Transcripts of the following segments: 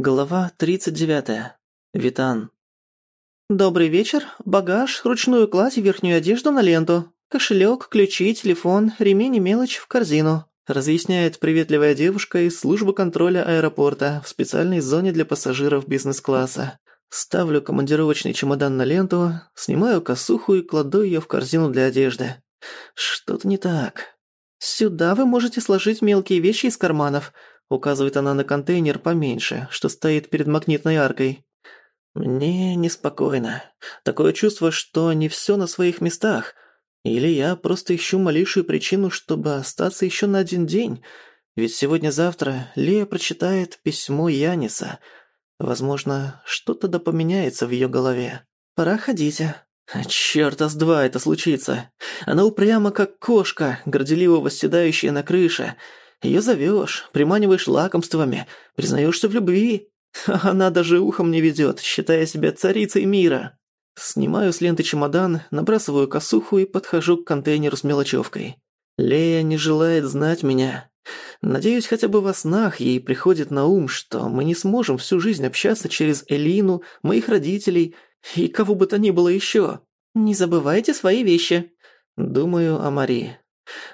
Глава 39. Витан. «Добрый вечер. Багаж, ручную кладь верхнюю одежду на ленту. Кошелек, ключи, телефон, ремень и мелочь в корзину», разъясняет приветливая девушка из службы контроля аэропорта в специальной зоне для пассажиров бизнес-класса. Ставлю командировочный чемодан на ленту, снимаю косуху и кладу ее в корзину для одежды. Что-то не так. «Сюда вы можете сложить мелкие вещи из карманов», Указывает она на контейнер поменьше, что стоит перед магнитной аркой. Мне неспокойно. Такое чувство, что не всё на своих местах. Или я просто ищу малейшую причину, чтобы остаться ещё на один день. Ведь сегодня-завтра Лея прочитает письмо Яниса. Возможно, что-то да поменяется в её голове. Пора ходить. Чёрта с два это случится. Она упряма, как кошка, горделиво восседающая на крыше. Её зовёшь, приманиваешь лакомствами, признаёшься в любви. Она даже ухом не ведёт, считая себя царицей мира. Снимаю с ленты чемодан, набрасываю косуху и подхожу к контейнеру с мелочевкой. Лея не желает знать меня. Надеюсь, хотя бы во снах ей приходит на ум, что мы не сможем всю жизнь общаться через Элину, моих родителей и кого бы то ни было ещё. Не забывайте свои вещи. Думаю о Марии.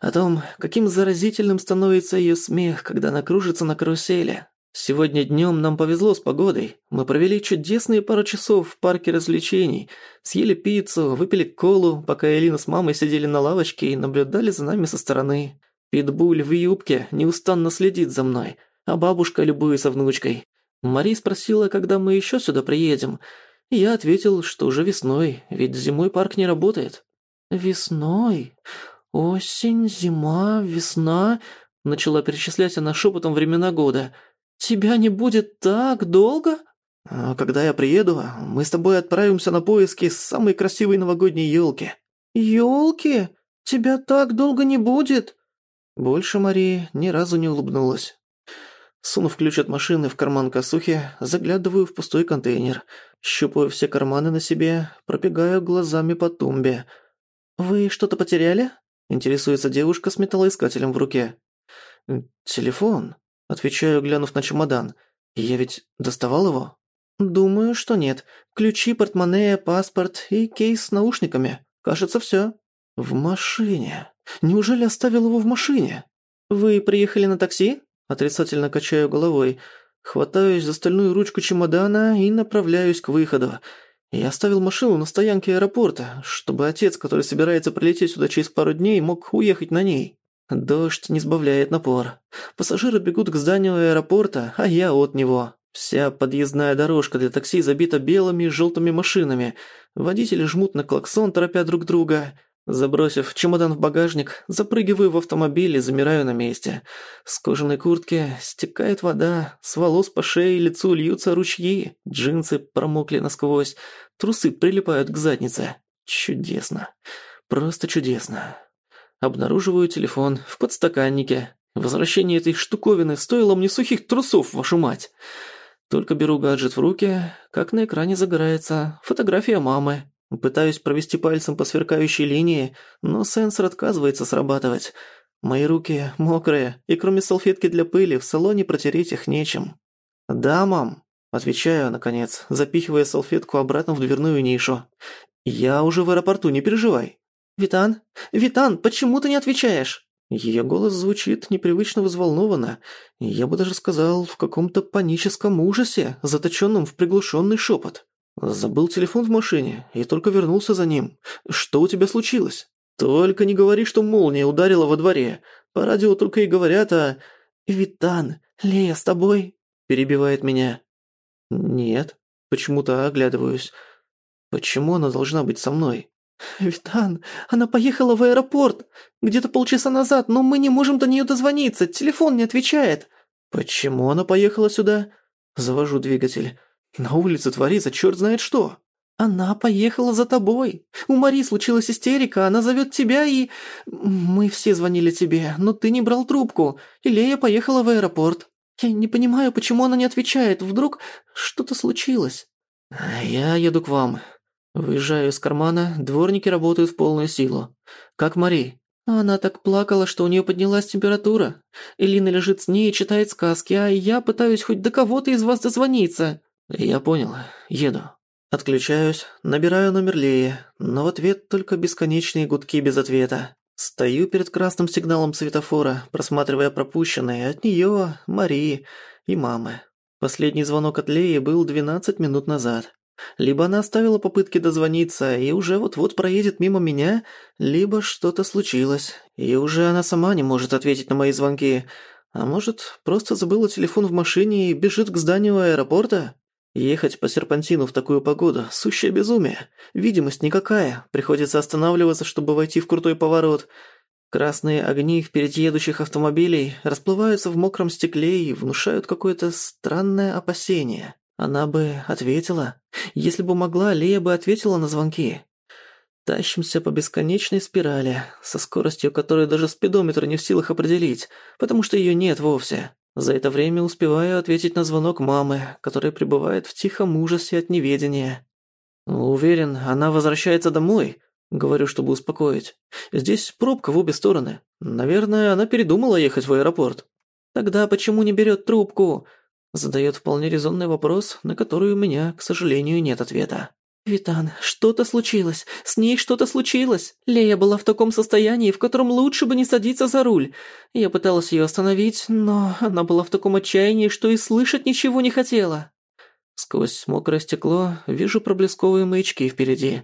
О том, каким заразительным становится её смех, когда она кружится на карусели. Сегодня днём нам повезло с погодой. Мы провели чудесные пару часов в парке развлечений. Съели пиццу, выпили колу, пока Элина с мамой сидели на лавочке и наблюдали за нами со стороны. Питбуль в юбке неустанно следит за мной, а бабушка любуется внучкой. Мари спросила, когда мы ещё сюда приедем. Я ответил, что уже весной, ведь зимой парк не работает. «Весной? «Осень, зима, весна...» — начала перечислять она шепотом времена года. «Тебя не будет так долго?» а «Когда я приеду, мы с тобой отправимся на поиски самой красивой новогодней елки». «Елки? Тебя так долго не будет?» Больше Мария ни разу не улыбнулась. Сунув ключ от машины в карман косухи, заглядываю в пустой контейнер, щупаю все карманы на себе, пробегаю глазами по тумбе. «Вы что-то потеряли?» Интересуется девушка с металлоискателем в руке. «Телефон?» Отвечаю, глянув на чемодан. «Я ведь доставал его?» «Думаю, что нет. Ключи, портмоне, паспорт и кейс с наушниками. Кажется, всё». «В машине. Неужели оставил его в машине?» «Вы приехали на такси?» Отрицательно качаю головой. Хватаюсь за стальную ручку чемодана и направляюсь к выходу. Я оставил машину на стоянке аэропорта, чтобы отец, который собирается прилететь сюда через пару дней, мог уехать на ней. Дождь не сбавляет напор. Пассажиры бегут к зданию аэропорта, а я от него. Вся подъездная дорожка для такси забита белыми и желтыми машинами. Водители жмут на клаксон, торопя друг друга. Забросив чемодан в багажник, запрыгиваю в автомобиль и замираю на месте. С кожаной куртки стекает вода, с волос по шее и лицу льются ручьи, джинсы промокли насквозь, трусы прилипают к заднице. Чудесно. Просто чудесно. Обнаруживаю телефон в подстаканнике. Возвращение этой штуковины стоило мне сухих трусов, вашу мать. Только беру гаджет в руки, как на экране загорается фотография мамы. Пытаюсь провести пальцем по сверкающей линии, но сенсор отказывается срабатывать. Мои руки мокрые, и кроме салфетки для пыли в салоне протереть их нечем. «Да, мам», – отвечаю, наконец, запихивая салфетку обратно в дверную нишу. «Я уже в аэропорту, не переживай». «Витан? Витан, почему ты не отвечаешь?» Ее голос звучит непривычно взволнованно, я бы даже сказал, в каком-то паническом ужасе, заточенном в приглушенный шепот. Забыл телефон в машине и только вернулся за ним. Что у тебя случилось? Только не говори, что молния ударила во дворе. По радио только и говорят о... «Витан, Лея с тобой?» Перебивает меня. «Нет». Почему-то оглядываюсь. Почему она должна быть со мной? «Витан, она поехала в аэропорт. Где-то полчаса назад, но мы не можем до нее дозвониться. Телефон не отвечает». «Почему она поехала сюда?» Завожу двигатель. На улице творится черт знает что. Она поехала за тобой. У Мари случилась истерика, она зовет тебя и... Мы все звонили тебе, но ты не брал трубку. И Лея поехала в аэропорт. Я не понимаю, почему она не отвечает. Вдруг что-то случилось. Я еду к вам. Выезжаю из кармана, дворники работают в полную силу. Как Мари? Она так плакала, что у нее поднялась температура. Элина лежит с ней и читает сказки, а я пытаюсь хоть до кого-то из вас дозвониться. Я понял. Еду. Отключаюсь, набираю номер Леи, но в ответ только бесконечные гудки без ответа. Стою перед красным сигналом светофора, просматривая пропущенные от неё, Марии и мамы. Последний звонок от Леи был 12 минут назад. Либо она оставила попытки дозвониться и уже вот-вот проедет мимо меня, либо что-то случилось, и уже она сама не может ответить на мои звонки. А может, просто забыла телефон в машине и бежит к зданию аэропорта? Ехать по серпантину в такую погоду – сущее безумие. Видимость никакая, приходится останавливаться, чтобы войти в крутой поворот. Красные огни впереди едущих автомобилей расплываются в мокром стекле и внушают какое-то странное опасение. Она бы ответила. Если бы могла, Лея бы ответила на звонки. Тащимся по бесконечной спирали, со скоростью, которую даже спидометр не в силах определить, потому что её нет вовсе. За это время успеваю ответить на звонок мамы, которая пребывает в тихом ужасе от неведения. «Уверен, она возвращается домой», — говорю, чтобы успокоить. «Здесь пробка в обе стороны. Наверное, она передумала ехать в аэропорт». «Тогда почему не берет трубку?» Задает вполне резонный вопрос, на который у меня, к сожалению, нет ответа. «Витан, что-то случилось. С ней что-то случилось. Лея была в таком состоянии, в котором лучше бы не садиться за руль. Я пыталась ее остановить, но она была в таком отчаянии, что и слышать ничего не хотела». Сквозь мокрое стекло вижу проблесковые маячки впереди.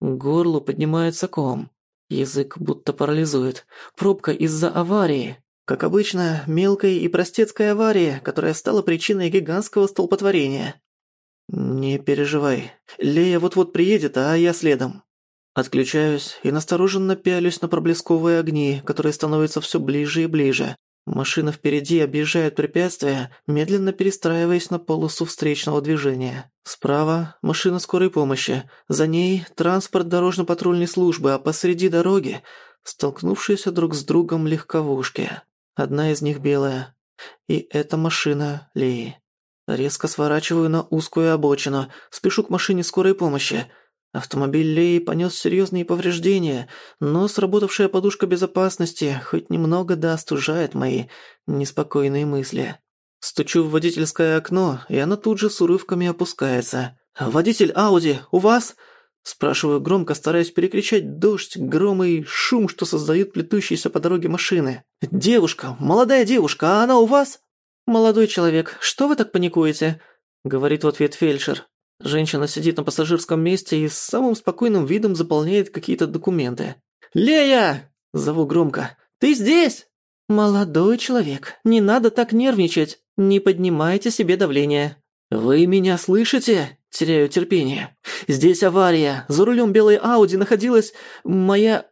К горлу поднимается ком. Язык будто парализует. Пробка из-за аварии. Как обычно, мелкой и простецкой аварии, которая стала причиной гигантского столпотворения. «Не переживай. Лея вот-вот приедет, а я следом». Отключаюсь и настороженно пялюсь на проблесковые огни, которые становятся все ближе и ближе. Машина впереди объезжает препятствия, медленно перестраиваясь на полосу встречного движения. Справа – машина скорой помощи, за ней – транспорт дорожно-патрульной службы, а посреди дороги – столкнувшиеся друг с другом легковушки. Одна из них белая. И это машина Леи. Резко сворачиваю на узкую обочину, спешу к машине скорой помощи. Автомобиль Леи понес серьезные повреждения, но сработавшая подушка безопасности хоть немного да остужает мои неспокойные мысли. Стучу в водительское окно, и оно тут же с урывками опускается. «Водитель Ауди, у вас?» Спрашиваю громко, стараясь перекричать дождь, гром и шум, что создают плетущиеся по дороге машины. «Девушка, молодая девушка, а она у вас?» «Молодой человек, что вы так паникуете?» — говорит в ответ фельдшер. Женщина сидит на пассажирском месте и с самым спокойным видом заполняет какие-то документы. «Лея!» — зову громко. «Ты здесь?» «Молодой человек, не надо так нервничать. Не поднимайте себе давление». «Вы меня слышите?» Теряю терпение. «Здесь авария. За рулем белой Ауди находилась моя...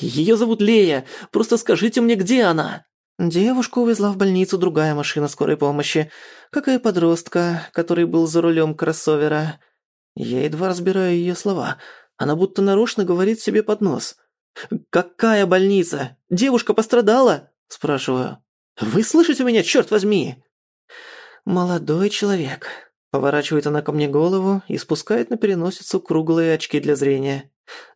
Ее зовут Лея. Просто скажите мне, где она?» Девушку увезла в больницу другая машина скорой помощи, как и подростка, который был за рулем кроссовера. Я едва разбираю ее слова. Она будто нарочно говорит себе под нос. «Какая больница? Девушка пострадала?» – спрашиваю. «Вы слышите меня, черт возьми?» «Молодой человек», – поворачивает она ко мне голову и спускает на переносицу круглые очки для зрения.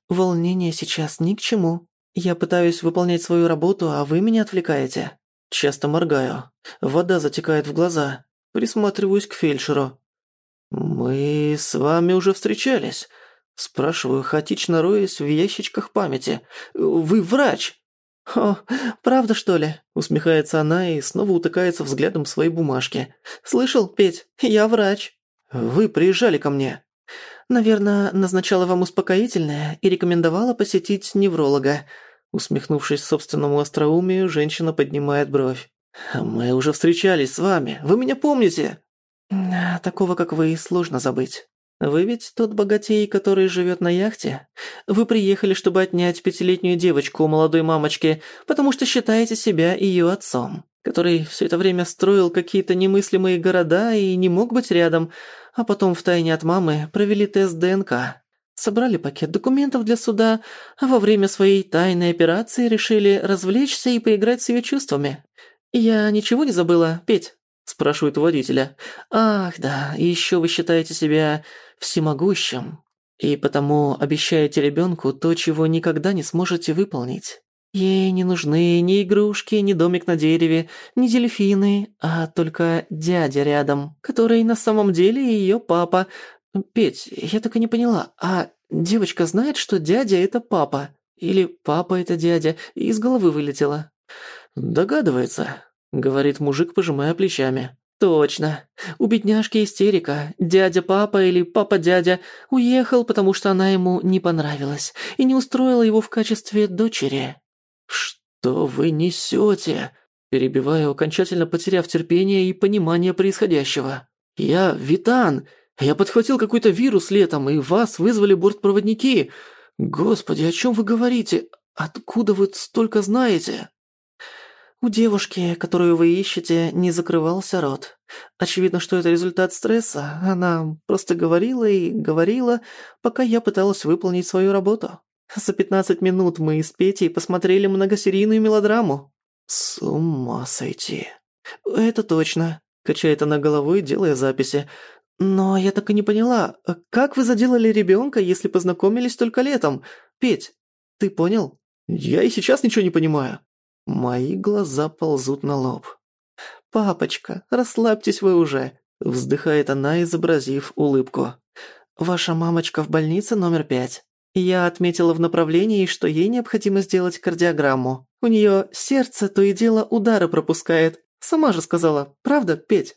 «Волнение сейчас ни к чему. Я пытаюсь выполнять свою работу, а вы меня отвлекаете. Часто моргаю. Вода затекает в глаза. Присматриваюсь к фельдшеру. «Мы с вами уже встречались?» Спрашиваю, хаотично роясь в ящичках памяти. «Вы врач?» «О, правда, что ли?» Усмехается она и снова утыкается взглядом в свои бумажки. «Слышал, Петь? Я врач». «Вы приезжали ко мне?» «Наверное, назначала вам успокоительное и рекомендовала посетить невролога». Усмехнувшись собственному остроумию, женщина поднимает бровь. «Мы уже встречались с вами. Вы меня помните?» «Такого, как вы, сложно забыть. Вы ведь тот богатей, который живет на яхте? Вы приехали, чтобы отнять пятилетнюю девочку у молодой мамочки, потому что считаете себя ее отцом, который все это время строил какие-то немыслимые города и не мог быть рядом, а потом втайне от мамы провели тест ДНК. Собрали пакет документов для суда, а во время своей тайной операции решили развлечься и поиграть с ее чувствами. «Я ничего не забыла, Петь?» – спрашивает у водителя. «Ах, да, и еще вы считаете себя всемогущим, и потому обещаете ребенку то, чего никогда не сможете выполнить. Ей не нужны ни игрушки, ни домик на дереве, ни дельфины, а только дядя рядом, который на самом деле ее папа. Петь, я так и не поняла, а девочка знает, что дядя – это папа? Или папа – это дядя? Из головы вылетело. «Догадывается», – говорит мужик, пожимая плечами. «Точно. У бедняжки истерика. Дядя-папа или папа-дядя уехал, потому что она ему не понравилась и не устроила его в качестве дочери». «Что вы несете?» Перебиваю, окончательно потеряв терпение и понимание происходящего. «Я Витан. Я подхватил какой-то вирус летом, и вас вызвали бортпроводники. Господи, о чем вы говорите? Откуда вы столько знаете?» У девушки, которую вы ищете, не закрывался рот. Очевидно, что это результат стресса. Она просто говорила и говорила, пока я пыталась выполнить свою работу. За 15 минут мы с Петей посмотрели многосерийную мелодраму. С ума сойти. Это точно, качает она головой, делая записи. Но я так и не поняла, как вы заделали ребенка, если познакомились только летом? Петь, ты понял? Я и сейчас ничего не понимаю. Мои глаза ползут на лоб. «Папочка, расслабьтесь вы уже», – вздыхает она, изобразив улыбку. «Ваша мамочка в больнице номер пять. Я отметила в направлении, что ей необходимо сделать кардиограмму. У нее сердце то и дело удары пропускает. Сама же сказала, правда, Петь?»